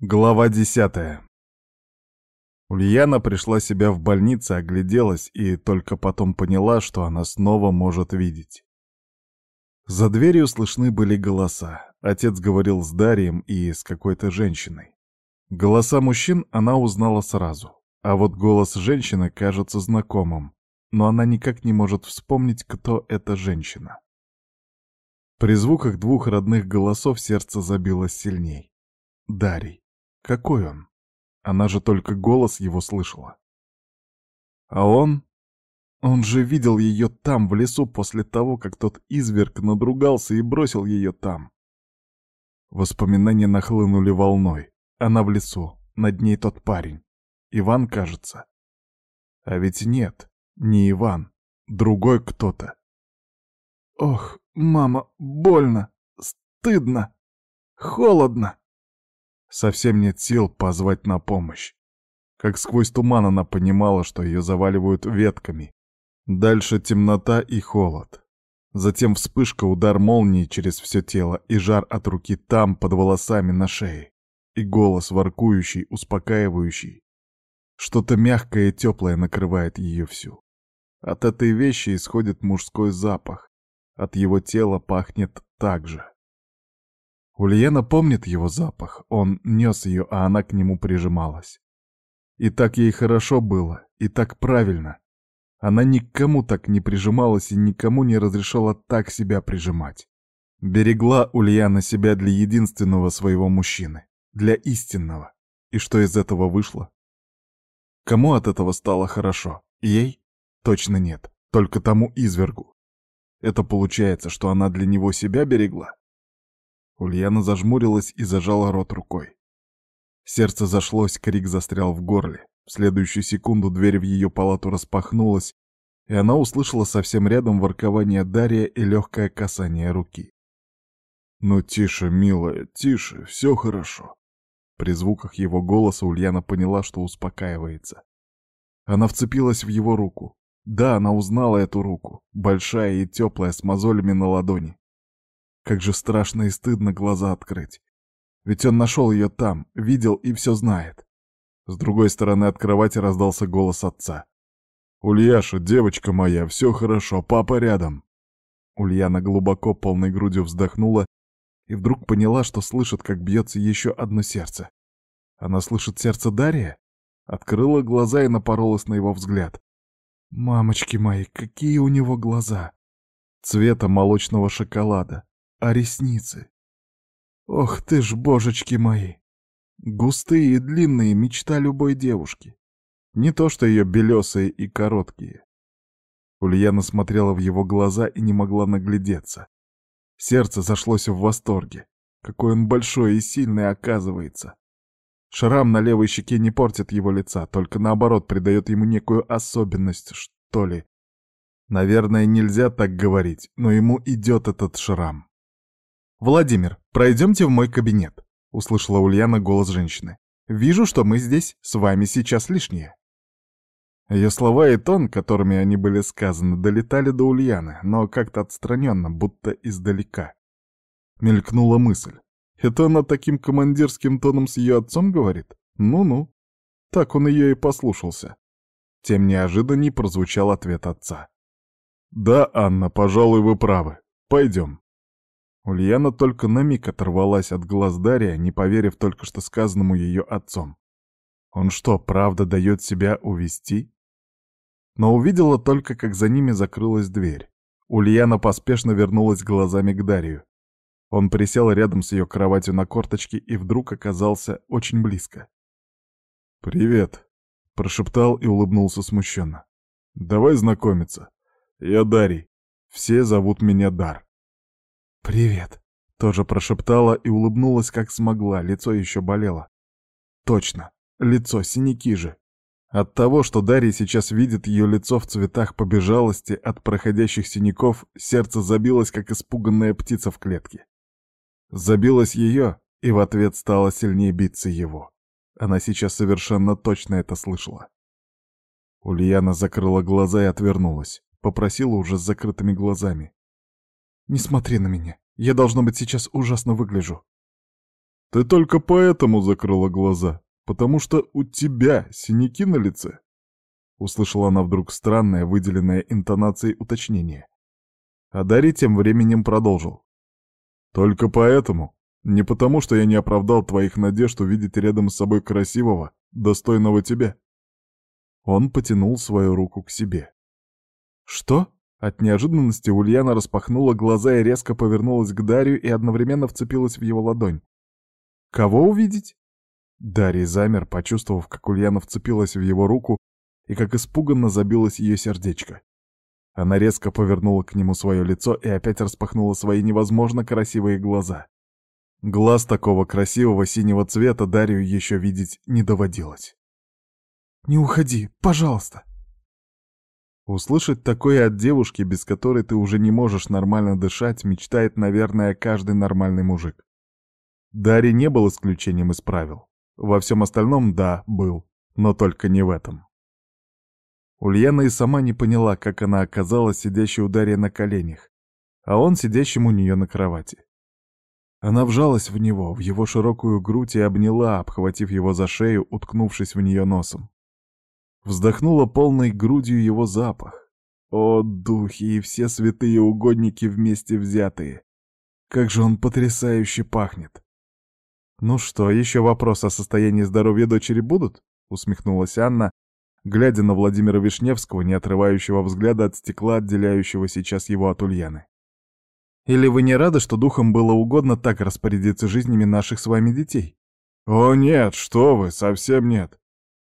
Глава десятая. Ульяна пришла себя в больнице, огляделась и только потом поняла, что она снова может видеть. За дверью слышны были голоса. Отец говорил с Дарием и с какой-то женщиной. Голоса мужчин она узнала сразу, а вот голос женщины кажется знакомым, но она никак не может вспомнить, кто эта женщина. При звуках двух родных голосов сердце забилось сильней. Дарий. Какой он? Она же только голос его слышала. А он? Он же видел ее там, в лесу, после того, как тот изверг надругался и бросил ее там. Воспоминания нахлынули волной. Она в лесу, над ней тот парень. Иван, кажется. А ведь нет, не Иван, другой кто-то. Ох, мама, больно, стыдно, холодно. Совсем нет сил позвать на помощь. Как сквозь туман она понимала, что ее заваливают ветками. Дальше темнота и холод. Затем вспышка, удар молнии через все тело и жар от руки там, под волосами на шее. И голос воркующий, успокаивающий. Что-то мягкое и теплое накрывает ее всю. От этой вещи исходит мужской запах. От его тела пахнет так же. Ульяна помнит его запах, он нес ее, а она к нему прижималась. И так ей хорошо было, и так правильно. Она никому так не прижималась и никому не разрешала так себя прижимать. Берегла Ульяна себя для единственного своего мужчины, для истинного. И что из этого вышло? Кому от этого стало хорошо? Ей? Точно нет, только тому извергу. Это получается, что она для него себя берегла? Ульяна зажмурилась и зажала рот рукой. Сердце зашлось, крик застрял в горле. В следующую секунду дверь в ее палату распахнулась, и она услышала совсем рядом воркование Дарья и легкое касание руки. «Ну тише, милая, тише, все хорошо». При звуках его голоса Ульяна поняла, что успокаивается. Она вцепилась в его руку. Да, она узнала эту руку, большая и теплая, с мозолями на ладони. Как же страшно и стыдно глаза открыть. Ведь он нашел ее там, видел и все знает. С другой стороны от кровати раздался голос отца. «Ульяша, девочка моя, все хорошо, папа рядом». Ульяна глубоко полной грудью вздохнула и вдруг поняла, что слышит, как бьется еще одно сердце. Она слышит сердце Дарья? Открыла глаза и напоролась на его взгляд. «Мамочки мои, какие у него глаза!» Цвета молочного шоколада, а ресницы. Ох ты ж, божечки мои! Густые и длинные мечта любой девушки. Не то что ее белесые и короткие. Ульяна смотрела в его глаза и не могла наглядеться. Сердце зашлось в восторге. Какой он большой и сильный оказывается. Шрам на левой щеке не портит его лица, только наоборот придает ему некую особенность, что ли. Наверное, нельзя так говорить, но ему идет этот шрам. «Владимир, пройдемте в мой кабинет», — услышала Ульяна голос женщины. «Вижу, что мы здесь с вами сейчас лишние». Ее слова и тон, которыми они были сказаны, долетали до Ульяны, но как-то отстраненно, будто издалека. Мелькнула мысль. Это она таким командирским тоном с ее отцом говорит? Ну-ну. Так он ее и послушался. Тем неожиданней прозвучал ответ отца. «Да, Анна, пожалуй, вы правы. Пойдем». Ульяна только на миг оторвалась от глаз Дарья, не поверив только что сказанному ее отцом. Он что, правда дает себя увести? Но увидела только, как за ними закрылась дверь. Ульяна поспешно вернулась глазами к Дарью. Он присел рядом с ее кроватью на корточке и вдруг оказался очень близко. «Привет», — прошептал и улыбнулся смущенно. «Давай знакомиться. Я Дарий. Все зовут меня Дар». «Привет», — тоже прошептала и улыбнулась как смогла, лицо еще болело. «Точно, лицо, синяки же». От того, что Дарья сейчас видит ее лицо в цветах побежалости от проходящих синяков, сердце забилось, как испуганная птица в клетке. Забилось ее, и в ответ стало сильнее биться его. Она сейчас совершенно точно это слышала. Ульяна закрыла глаза и отвернулась, попросила уже с закрытыми глазами. Не смотри на меня. Я, должно быть, сейчас ужасно выгляжу. Ты только поэтому закрыла глаза, потому что у тебя синяки на лице. Услышала она вдруг странное, выделенное интонацией уточнение. А Дарий тем временем продолжил. Только поэтому, не потому что я не оправдал твоих надежд увидеть рядом с собой красивого, достойного тебя. Он потянул свою руку к себе. Что? От неожиданности Ульяна распахнула глаза и резко повернулась к Дарью и одновременно вцепилась в его ладонь. «Кого увидеть?» Дарий замер, почувствовав, как Ульяна вцепилась в его руку и как испуганно забилось ее сердечко. Она резко повернула к нему свое лицо и опять распахнула свои невозможно красивые глаза. Глаз такого красивого синего цвета Дарью еще видеть не доводилось. «Не уходи, пожалуйста!» Услышать такое от девушки, без которой ты уже не можешь нормально дышать, мечтает, наверное, каждый нормальный мужик. Дарья не был исключением из правил. Во всем остальном, да, был, но только не в этом. Ульяна и сама не поняла, как она оказалась сидящей у Дарьи на коленях, а он сидящим у нее на кровати. Она вжалась в него, в его широкую грудь и обняла, обхватив его за шею, уткнувшись в нее носом. Вздохнула полной грудью его запах. О, духи и все святые угодники вместе взятые! Как же он потрясающе пахнет! «Ну что, еще вопрос о состоянии здоровья дочери будут?» — усмехнулась Анна, глядя на Владимира Вишневского, не отрывающего взгляда от стекла, отделяющего сейчас его от Ульяны. «Или вы не рады, что духом было угодно так распорядиться жизнями наших с вами детей?» «О нет, что вы, совсем нет.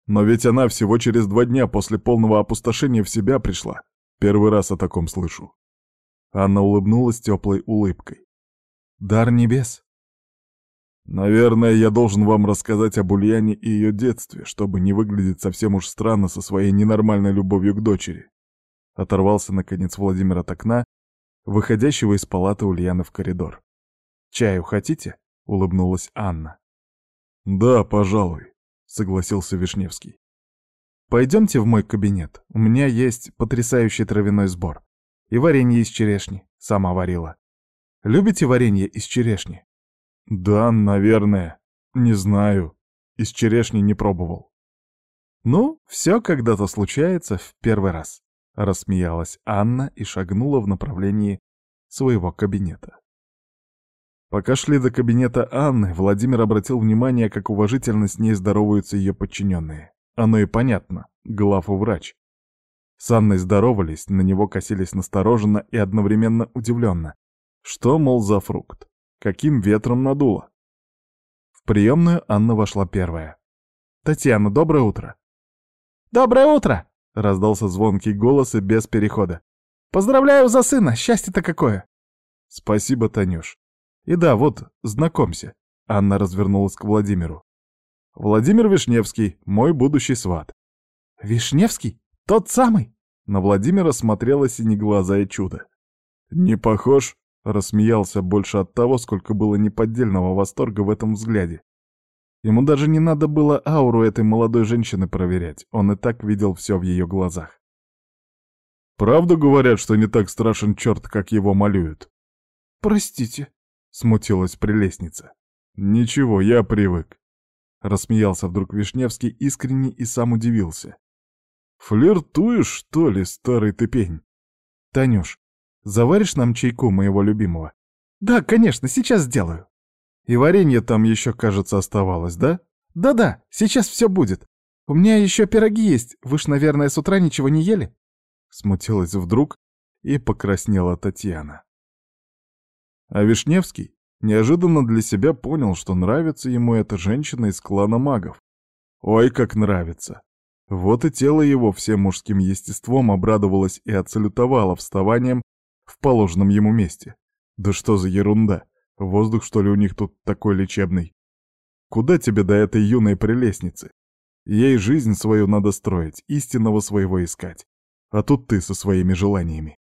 Но ведь она всего через два дня после полного опустошения в себя пришла. Первый раз о таком слышу. Анна улыбнулась теплой улыбкой. Дар небес. Наверное, я должен вам рассказать об Ульяне и ее детстве, чтобы не выглядеть совсем уж странно со своей ненормальной любовью к дочери. Оторвался, наконец, Владимир от окна, выходящего из палаты Ульяны в коридор. «Чаю хотите?» — улыбнулась Анна. «Да, пожалуй», — согласился Вишневский. «Пойдемте в мой кабинет. У меня есть потрясающий травяной сбор. И варенье из черешни. Сама варила. Любите варенье из черешни?» «Да, наверное. Не знаю. Из черешни не пробовал». «Ну, все когда-то случается в первый раз», — рассмеялась Анна и шагнула в направлении своего кабинета. Пока шли до кабинета Анны, Владимир обратил внимание, как уважительно с ней здороваются ее подчиненные. Оно и понятно, главу врач. С Анной здоровались, на него косились настороженно и одновременно удивленно. Что, мол, за фрукт? Каким ветром надуло? В приемную Анна вошла первая. «Татьяна, доброе утро!» «Доброе утро!» — раздался звонкий голос и без перехода. «Поздравляю за сына! Счастье-то какое!» «Спасибо, Танюш. И да, вот, знакомься. Анна развернулась к Владимиру. Владимир Вишневский, мой будущий сват. Вишневский? Тот самый? На Владимира смотрело синеглазое чудо. Не похож? Рассмеялся больше от того, сколько было неподдельного восторга в этом взгляде. Ему даже не надо было ауру этой молодой женщины проверять, он и так видел все в ее глазах. «Правду говорят, что не так страшен черт, как его малюют?» «Простите», смутилась прелестница. «Ничего, я привык», — рассмеялся вдруг Вишневский искренне и сам удивился. «Флиртуешь, что ли, старый ты пень?» «Танюш, заваришь нам чайку моего любимого?» «Да, конечно, сейчас сделаю». «И варенье там еще, кажется, оставалось, да?» «Да-да, сейчас все будет. У меня еще пироги есть, вы ж, наверное, с утра ничего не ели?» Смутилась вдруг и покраснела Татьяна. А Вишневский неожиданно для себя понял, что нравится ему эта женщина из клана магов. Ой, как нравится. Вот и тело его всем мужским естеством обрадовалось и отсалютовало вставанием в положенном ему месте. Да что за ерунда? Воздух, что ли, у них тут такой лечебный? Куда тебе до этой юной прелестницы? Ей жизнь свою надо строить, истинного своего искать. А тут ты со своими желаниями.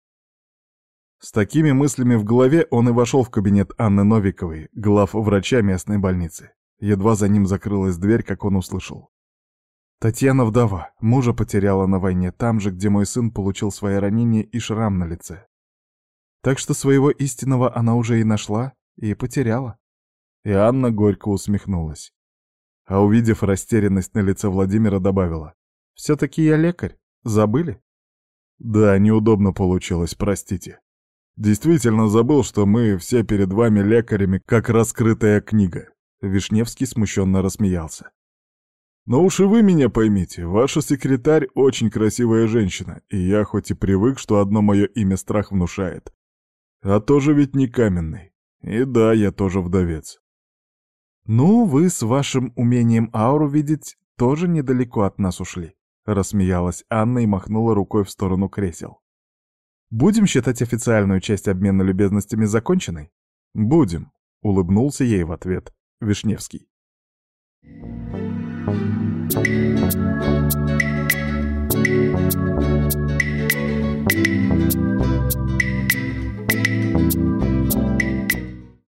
С такими мыслями в голове он и вошел в кабинет Анны Новиковой, глав врача местной больницы. Едва за ним закрылась дверь, как он услышал. Татьяна вдова, мужа потеряла на войне там же, где мой сын получил свои ранения и шрам на лице. Так что своего истинного она уже и нашла, и потеряла. И Анна горько усмехнулась. А увидев растерянность на лице Владимира, добавила. «Все-таки я лекарь. Забыли?» «Да, неудобно получилось, простите. Действительно забыл, что мы все перед вами лекарями, как раскрытая книга». Вишневский смущенно рассмеялся. «Но уж и вы меня поймите, ваша секретарь очень красивая женщина, и я хоть и привык, что одно мое имя страх внушает, а тоже ведь не каменный. И да, я тоже вдовец. «Ну, вы с вашим умением ауру видеть тоже недалеко от нас ушли», — рассмеялась Анна и махнула рукой в сторону кресел. «Будем считать официальную часть обмена любезностями законченной?» «Будем», — улыбнулся ей в ответ Вишневский.